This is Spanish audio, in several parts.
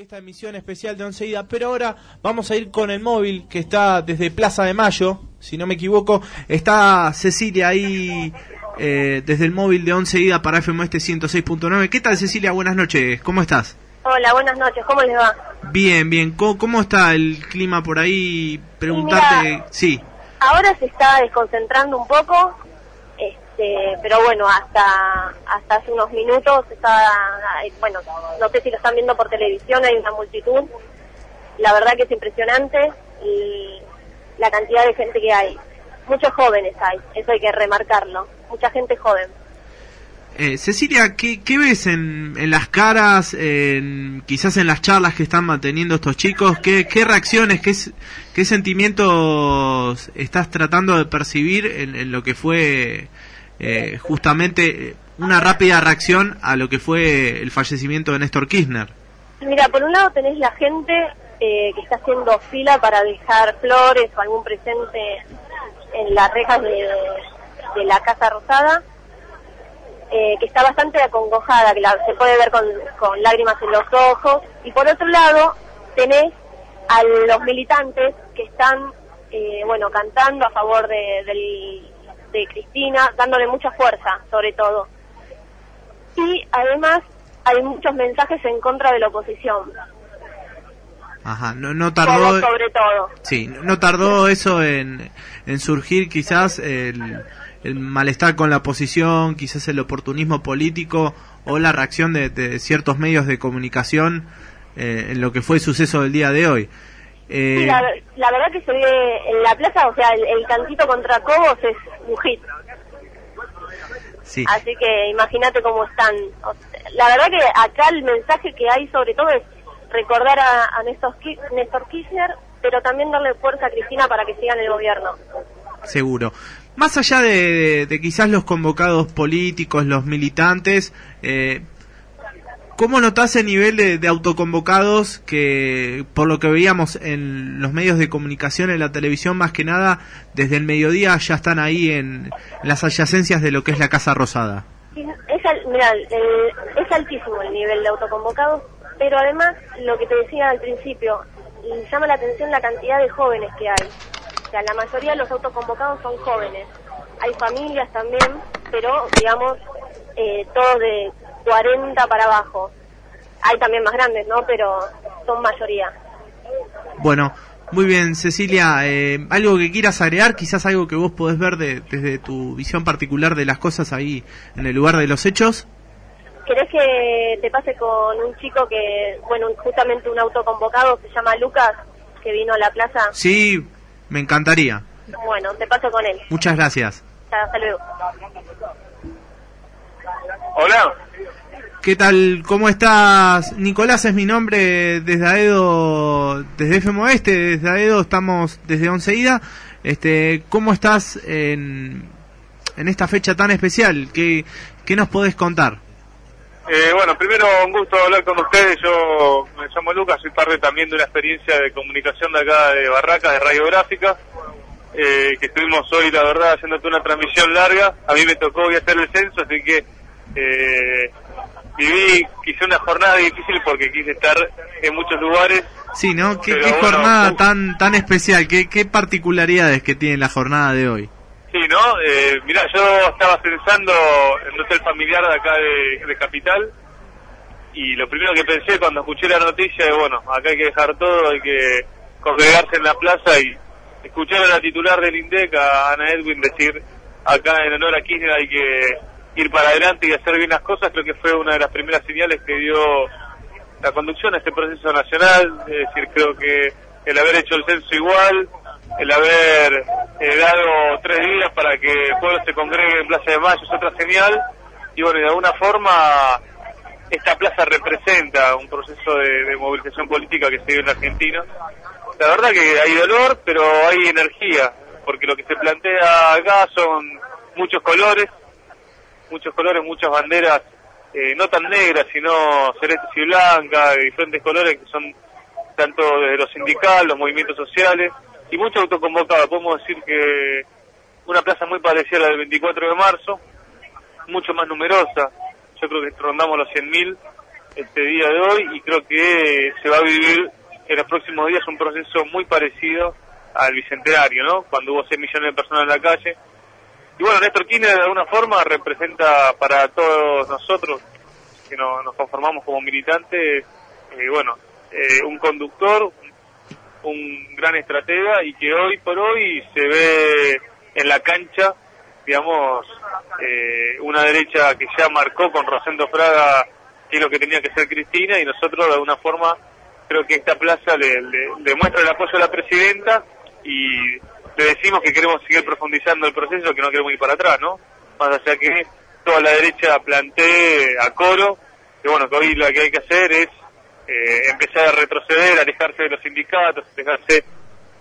esta emisión especial de Once Ida, pero ahora vamos a ir con el móvil que está desde Plaza de Mayo, si no me equivoco, está Cecilia ahí eh, desde el móvil de Once Ida para FM Este 106.9. ¿Qué tal Cecilia? Buenas noches, ¿cómo estás? Hola, buenas noches, ¿cómo les va? Bien, bien, ¿cómo, cómo está el clima por ahí? Preguntarte, sí. Ahora se está desconcentrando un poco, este, pero bueno, hasta hasta hace unos minutos estaba, bueno, no sé si lo están viendo por televisión, hay una multitud, la verdad que es impresionante y la cantidad de gente que hay. Muchos jóvenes hay, eso hay que remarcarlo, mucha gente joven. Eh, Cecilia, ¿qué, ¿qué, ves en, en las caras, en, quizás en las charlas que están manteniendo estos chicos? ¿Qué, qué reacciones, qué, qué sentimientos estás tratando de percibir en, en lo que fue eh, justamente una rápida reacción a lo que fue el fallecimiento de Néstor Kirchner? Mira, por un lado tenés la gente eh, que está haciendo fila para dejar flores o algún presente en las rejas de, la Casa Rosada eh, que está bastante acongojada, que la, se puede ver con, con, lágrimas en los ojos. Y por otro lado, tenés a los militantes que están, eh, bueno, cantando a favor de, de, de Cristina, dándole mucha fuerza, sobre todo. Y además hay muchos mensajes en contra de la oposición. Ajá, no, no tardó. sobre todo. Sí, no tardó eso en, en surgir quizás el el malestar con la oposición, quizás el oportunismo político o la reacción de, de ciertos medios de comunicación eh, en lo que fue el suceso del día de hoy. Eh, sí, la, la, verdad que se ve en la plaza, o sea, el, el cantito contra Cobos es un hit. Sí. Así que imagínate cómo están. La verdad que acá el mensaje que hay sobre todo es recordar a, a Néstor, Néstor Kirchner, pero también darle fuerza a Cristina para que siga en el gobierno. Seguro. Más allá de, de, de, quizás los convocados políticos, los militantes, eh, ¿cómo notás el nivel de, autoconvocados que, por lo que veíamos en los medios de comunicación, en la televisión, más que nada, desde el mediodía ya están ahí en, las adyacencias de lo que es la Casa Rosada? Es, el, es altísimo el nivel de autoconvocados, pero además, lo que te decía al principio, llama la atención la cantidad de jóvenes que hay. O sea, la mayoría de los autoconvocados son jóvenes. Hay familias también, pero digamos, eh, todos de 40 para abajo. Hay también más grandes, ¿no? Pero son mayoría. Bueno, muy bien, Cecilia. Eh, ¿Algo que quieras agregar? Quizás algo que vos podés ver de, desde tu visión particular de las cosas ahí en el lugar de los hechos. ¿Querés que te pase con un chico que, bueno, justamente un autoconvocado, se llama Lucas, que vino a la plaza? Sí, me encantaría. Bueno, te paso con él. Muchas gracias. Hasta luego. Hola. ¿Qué tal? ¿Cómo estás? Nicolás es mi nombre desde Aedo, desde FM Oeste, desde Aedo estamos desde Onceída. Este, ¿Cómo estás en, en esta fecha tan especial? ¿Qué, qué nos podés contar? Eh, bueno, primero un gusto hablar con ustedes. Yo me llamo Lucas, soy parte también de una experiencia de comunicación de acá de Barracas, de radiográfica, eh, que estuvimos hoy, la verdad, haciéndote una transmisión larga. A mí me tocó hoy hacer el censo, así que eh, viví, quise una jornada difícil porque quise estar en muchos lugares. Sí, ¿no? ¿Qué, qué bueno, jornada uh, tan tan especial? ¿Qué, ¿Qué particularidades que tiene la jornada de hoy? Sí, ¿no? Eh, mira, yo estaba pensando en un hotel familiar de acá de, de, Capital y lo primero que pensé cuando escuché la noticia es, bueno, acá hay que dejar todo, hay que congregarse en la plaza y escuchar a la titular del INDEC, a Ana Edwin, decir acá en honor a Kirchner hay que ir para adelante y hacer bien las cosas, creo que fue una de las primeras señales que dio la conducción a este proceso nacional, es decir, creo que el haber hecho el censo igual, el haber eh, dado tres días para que el pueblo se congregue en Plaza de Mayo es otra señal y bueno, de alguna forma esta plaza representa un proceso de, de movilización política que se vive en Argentina. La verdad que hay dolor, pero hay energía, porque lo que se plantea acá son muchos colores, muchos colores, muchas banderas, eh, no tan negras, sino celestes y blancas, de diferentes colores que son tanto desde los sindicales, los movimientos sociales, y mucho autoconvocado. Podemos decir que una plaza muy parecida a la del 24 de marzo, mucho más numerosa. Yo creo que rondamos los 100.000 este día de hoy y creo que se va a vivir en los próximos días un proceso muy parecido al bicentenario, ¿no? Cuando hubo 6 millones de personas en la calle. Y bueno, Néstor Kirchner de alguna forma representa para todos nosotros que nos conformamos como militantes, eh, bueno, eh, un conductor, un gran estratega y que hoy por hoy se ve en la cancha, digamos, eh, una derecha que ya marcó con Rosendo Fraga que es lo que tenía que ser Cristina y nosotros de alguna forma creo que esta plaza le, demuestra el apoyo a la presidenta y le decimos que queremos seguir profundizando el proceso, que no queremos ir para atrás, ¿no? Más allá que toda la derecha plantee a coro, que bueno, que hoy lo que hay que hacer es eh, empezar a retroceder, alejarse de los sindicatos, alejarse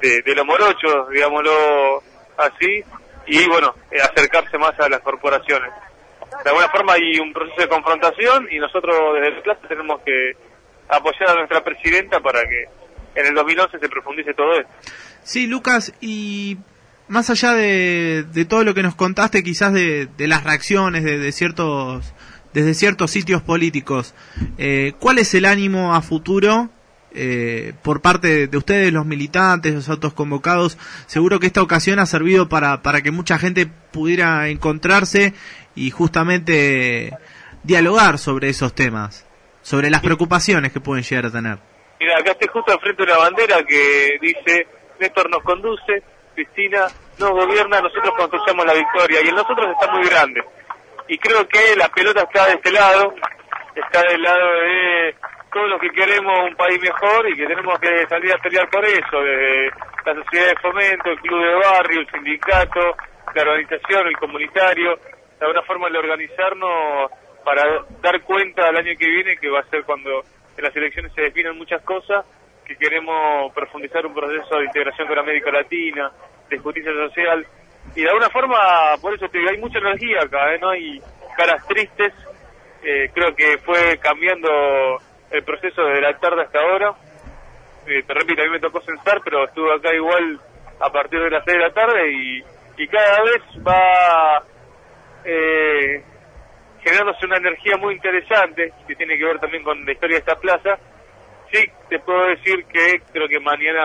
de, de los morochos, digámoslo así, y bueno, eh, acercarse más a las corporaciones. De alguna forma hay un proceso de confrontación y nosotros desde el clase tenemos que apoyar a nuestra presidenta para que en el 2011 se profundice todo esto. Sí, Lucas, y más allá de, todo lo que nos contaste, quizás de, de las reacciones de, de, ciertos desde ciertos sitios políticos, eh, ¿cuál es el ánimo a futuro eh, por parte de ustedes, los militantes, los autos convocados? Seguro que esta ocasión ha servido para, para que mucha gente pudiera encontrarse y justamente dialogar sobre esos temas, sobre las preocupaciones que pueden llegar a tener. Mira, acá estoy justo enfrente de una bandera que dice, Néstor nos conduce, Cristina nos gobierna, nosotros construyamos la victoria, y el nosotros está muy grande. Y creo que la pelota está de este lado, está del lado de todos los que queremos un país mejor y que tenemos que salir a pelear por eso, desde la sociedad de fomento, el club de barrio, el sindicato, la organización, el comunitario, alguna forma de organizarnos para dar cuenta el año que viene, que va a ser cuando en las elecciones se definen muchas cosas, que queremos profundizar un proceso de integración con América Latina, de justicia social, y de alguna forma, por eso te digo, hay mucha energía acá, ¿eh? no hay caras tristes, eh, creo que fue cambiando el proceso desde la tarde hasta ahora, eh, te repito, a mí me tocó censar, pero estuve acá igual a partir de las 6 de la tarde y, y cada vez va eh, generándose una energía muy interesante que tiene que ver también con la historia de esta plaza. Sí, te puedo decir que creo que mañana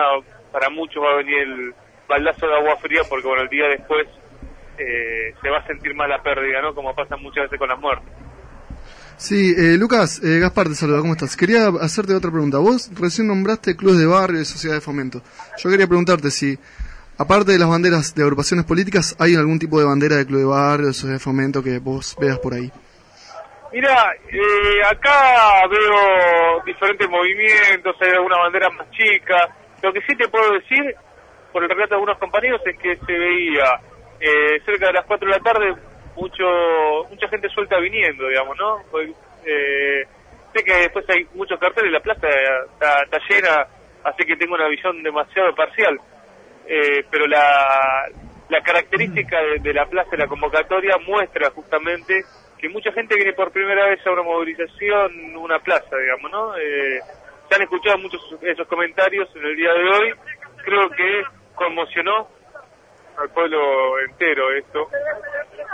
para muchos va a venir el baldazo de agua fría porque bueno, el día después eh, se va a sentir más la pérdida, ¿no? Como pasa muchas veces con las muertes. Sí, eh, Lucas, eh, Gaspar te saluda, ¿cómo estás? Quería hacerte otra pregunta. Vos recién nombraste clubes de barrio y sociedad de fomento. Yo quería preguntarte si Aparte de las banderas de agrupaciones políticas, ¿hay algún tipo de bandera de club de barrio, de fomento que vos veas por ahí? Mira, eh, acá veo diferentes movimientos, hay alguna bandera más chica. Lo que sí te puedo decir, por el relato de algunos compañeros, es que se veía eh, cerca de las 4 de la tarde mucho mucha gente suelta viniendo, digamos, ¿no? Eh, sé que después hay muchos carteles, la plaza está, está llena, así que tengo una visión demasiado parcial eh, pero la, la característica de, la plaza de la convocatoria muestra justamente que mucha gente viene por primera vez a una movilización, una plaza, digamos, ¿no? Eh, se han escuchado muchos esos comentarios en el día de hoy, creo que conmocionó al pueblo entero esto.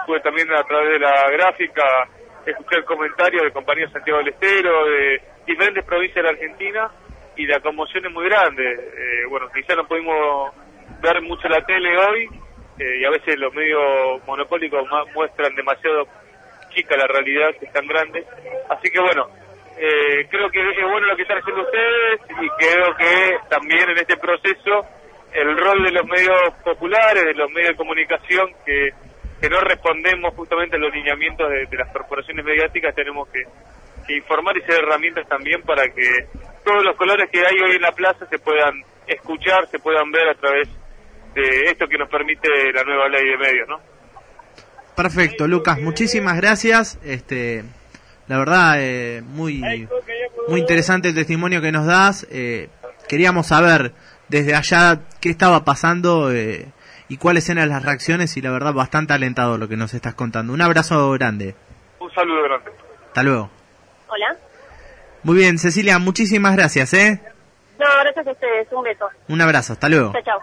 Pude también a través de la gráfica escuchar comentarios de compañeros de Santiago del Estero, de diferentes provincias de la Argentina, y la conmoción es muy grande. Eh, bueno, quizá no pudimos ver mucho la tele hoy eh, y a veces los medios monopólicos muestran demasiado chica la realidad, que es tan grande. Así que bueno, eh, creo que es bueno lo que están haciendo ustedes y creo que también en este proceso el rol de los medios populares, de los medios de comunicación que, que no respondemos justamente a los lineamientos de, las corporaciones mediáticas, tenemos que, que informar y ser herramientas también para que todos los colores que hay hoy en la plaza se puedan escuchar, se puedan ver a través de esto que nos permite la nueva ley de medios, ¿no? Perfecto, Lucas, muchísimas gracias. Este, la verdad, eh, muy, muy interesante el testimonio que nos das. Eh, queríamos saber desde allá qué estaba pasando eh, y cuáles eran las reacciones y la verdad bastante alentado lo que nos estás contando. Un abrazo grande. Un saludo grande. Hasta luego. Hola. Muy bien, Cecilia, muchísimas gracias, ¿eh? No, gracias a ustedes. Un beso. Un abrazo, hasta luego. Chao, chao.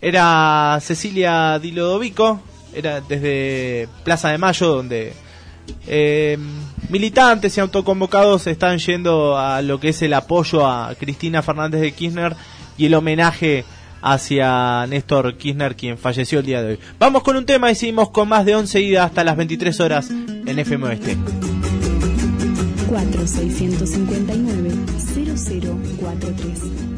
Era Cecilia Dilodovico, era desde Plaza de Mayo, donde eh, militantes y autoconvocados están yendo a lo que es el apoyo a Cristina Fernández de Kirchner y el homenaje hacia Néstor Kirchner, quien falleció el día de hoy. Vamos con un tema y seguimos con más de 11 idas hasta las 23 horas en FM Oeste. 4659 0043